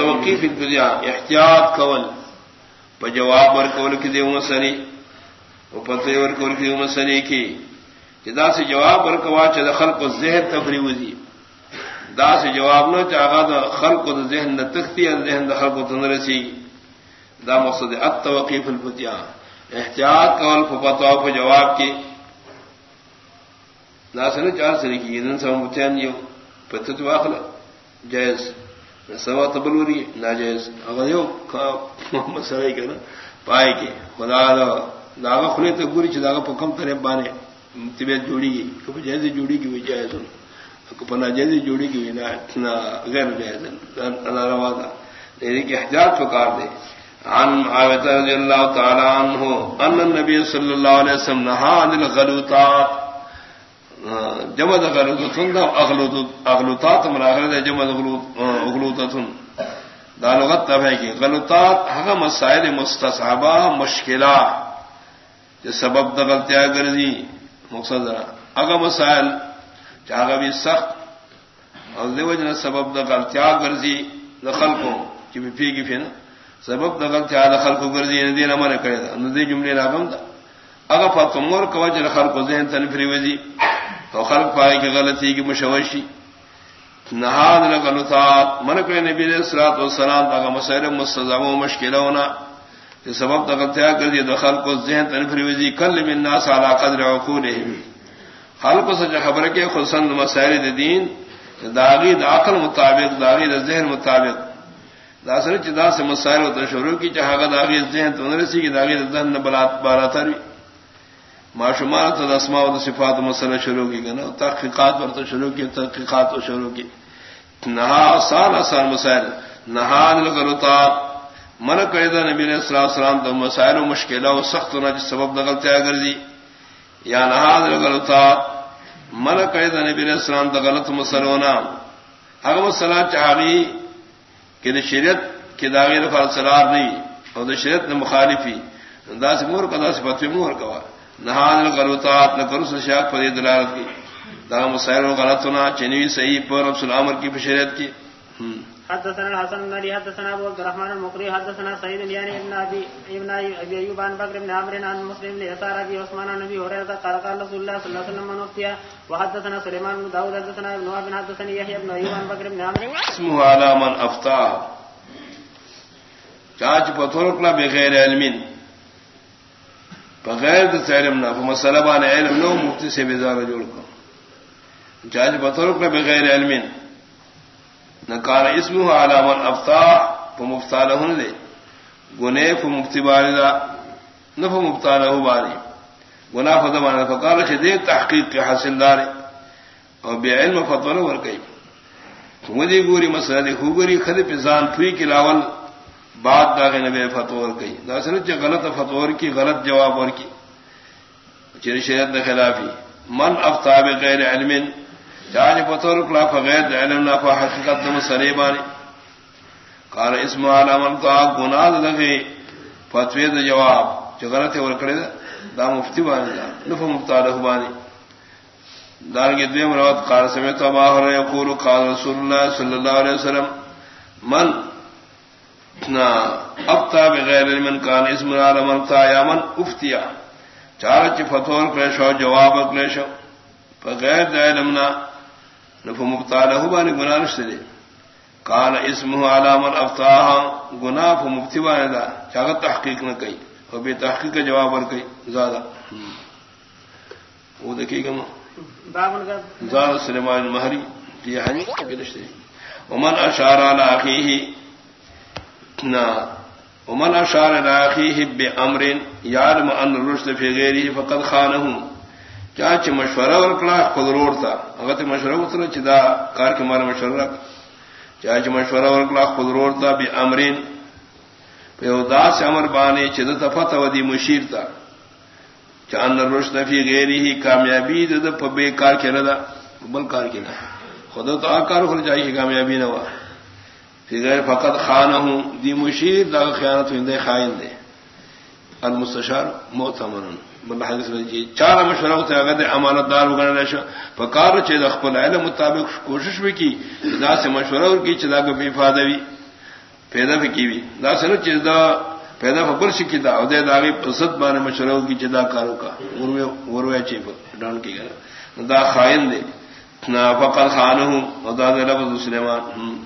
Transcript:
التوقی فی الدنیا، احتیاط کول، پا جواب ورکول کی دیو مسلی و پتوی ورکول کی دیو مسلی کی جدا سے جواب ورکوا چا دا خلق و ذہن تفریوزی۔ دا سے جواب نو چاہا دا خلق و دا ذہن دا تختی، دا ذہن دا خلق و تنرسی دا مقصد التوقی فی الدنیا احتیاط کول پا پتوا پا جواب کی۔ دا سنو چار سنی کی دن سا مبتین یو پتت واخلا جائز۔ سوا تبلوری ناجائز اگر یو محمد سرائی کرنا پائے کے خدا داغا خلے تو گوری چھ داغا پکم کرے بانے طبیعت جوڑی گی کب جائز جوڑی کی ہوئی جائز کب ناجائز جوڑی کی ہوئی نا غیر جائز اللہ روا دا لیکن کہ احتیاط پکار دے عن معاویت رضی اللہ تعالی عنہ، ان النبی صلی اللہ علیہ وسلم نہا عن الغلوطات. جمد غلطتن دا اغلطات مراغل دا جمد اغلطتن دا لغت تب ہے کہ غلطات حقا مسائل مستصحبہ مشکلہ جو سبب دا غلطیاں گرزی مقصد اگا مسائل چاہا بھی سخت اور دیوجنا سبب دا غلطیاں گرزی دا خلقوں کی بھی پی گی پھر سبب دا غلطیاں دا خلقوں گرزی ندین یعنی ہمارے کرے دا. ندی جملے راگم دا. اگر فتمور کوجر خلقوں ذہن تنفری وزی. تو خلق پائے کی غلطی کی مشوشی. نہاد غلطات من کے نبی علیہ الصلوۃ والسلام کا مسائل مستزم و مشکل ہونا. کہ سبب تغتیا کر دیا دخل کو ذہن تنفروزی کل من الناس على قدر عقولهم خلق سے خبر کے خصن مسائل دین. داغی د عقل مطابق داغی د ذہن مطابق. داسر چدا سے مسائل و شروع کی چاہا داغی ذہن تو نرسی کی داغی ذہن بلات بارا بھی معشمات رسما و صفات مسئلہ شروع کی گنا تحقیقات پر تو شروع کی، تحقیقات و شروع کی۔ نہا آسان آسان مسائل۔ نہان لغلطات من قیدہ نبی علیہ السلام السلام تو مسائل و مشکلہ و سخت ہونا جس سبب نقل تیا کر دی۔ یا نہان لغلطات من قیدہ نبی علیہ السلام تو غلط مسئل ہونا۔ اگر مسئلہ چاہی کہ شریعت کی داغیر فارسلار نہیں اور شریعت نے مخالفی، دا سے مور کا، دا سے مور کا۔ نہان غلطات نہ کرو شاق پر دلالت کی۔ دا مسائل غلط ہونا چنوی صحیح پر اب سلامر کی بشریت کی۔ حدثنا الحسن بن حدثنا ابو عبد الرحمن المقري حدثنا سعيد يعني ابن ابي ابن ابي ايوب عن بكر بن عمرو عن مسلم ابي عثمان عن ابي هريره قال قال رسول الله صلى الله عليه وسلم من افتيا وحدثنا سليمان بن داود حدثنا ابن وهب حدثني يحيى بن ايوب عن بكر بن عمرو اسمه على من افتى چاچ پتھر بغیر علم بغیر علم نہ مسئلہ بان علم نو مفتی سے بیزار جوڑ کو جاج بطور کا بغیر علم نہ۔ کار اسم علامن افتا مفتا لہن دے۔ گنے ف مفتی باردا نہ مفتا لہ باری گنا فتمان فکار سے دے تحقیق کے حاصل دار اور بے علم فتور ور گئی مجھے گوری مسئلہ دے خوگری خد پزان پھوئی کی لاول۔ بات داغ نبی فتور کی داسن غلط فتور کی، غلط جواب اور کی. چر شریعت خلافی. من افتاب غیر علم جاج جی فتور کلا، فغیر علم نہ حقیقت نم سریبانی قال اسم على من تو گناہ لگے فتوی دا جواب. جو غلط ہے اور کڑے دا مفتی بانی دا نفع مفتار بانی. دار کے دویم روات قال سمیت ابا ہر یقول، قال رسول اللہ صلی اللہ علیہ وسلم، من ابتا بغیر علم کان اسم من تا یا من افتیا۔ چار چ فتور کلیشو جواب کلیشو بغیر علم نا نفو مبتا له بانی گناہ نشتے دے۔ کان اسم من افتا گناہ فو مبتی بانی دا۔ چاگت تحقیق نہ کئی اور بے تحقیق کا جواب اور کئی زیادہ۔ وہ دیکھیے گا زیادہ سلیمان مہری یہ ہے ومن اشار على اخيه ومن اشار لاخيه بامر يعلم ان الرشد في غيره فقد خانه۔ کیا چ مشورہ اور کلا خود روڑ تھا اگر مشورہ اتنا چدا کار کے مارے مشورہ کیا چ مشورہ اور کلا خود روڑ تھا بے امرین پیودا امر بانے چد تفت ودی مشیر تھا چاند رشد فی غیره کامیابی دد پبے کار کے ندا بل کار کے نہ۔ خود تو آکار ہو جائے کامیابی نہ ہوا۔ فقط فقط خان ہوں دی مشیر دا خیانت ہندے خائن دے المستشار موت امن جی چار مشورہ ہوتے اگر دے امانت دار وغیرہ پکار چید اخبر علم مطابق کوشش بھی کی دا سے مشورہ اور کی چدا کو بھی بھی پیدا بھی کی بھی دا سے سنو چیز دا پیدا فبر سکی دا او دے داغی پسد بانے مشورہ کی چدا کارو کا وروے چیف ڈان کی گرا دا خائن دے فقط خانہ او دا دے لفظ سلیمان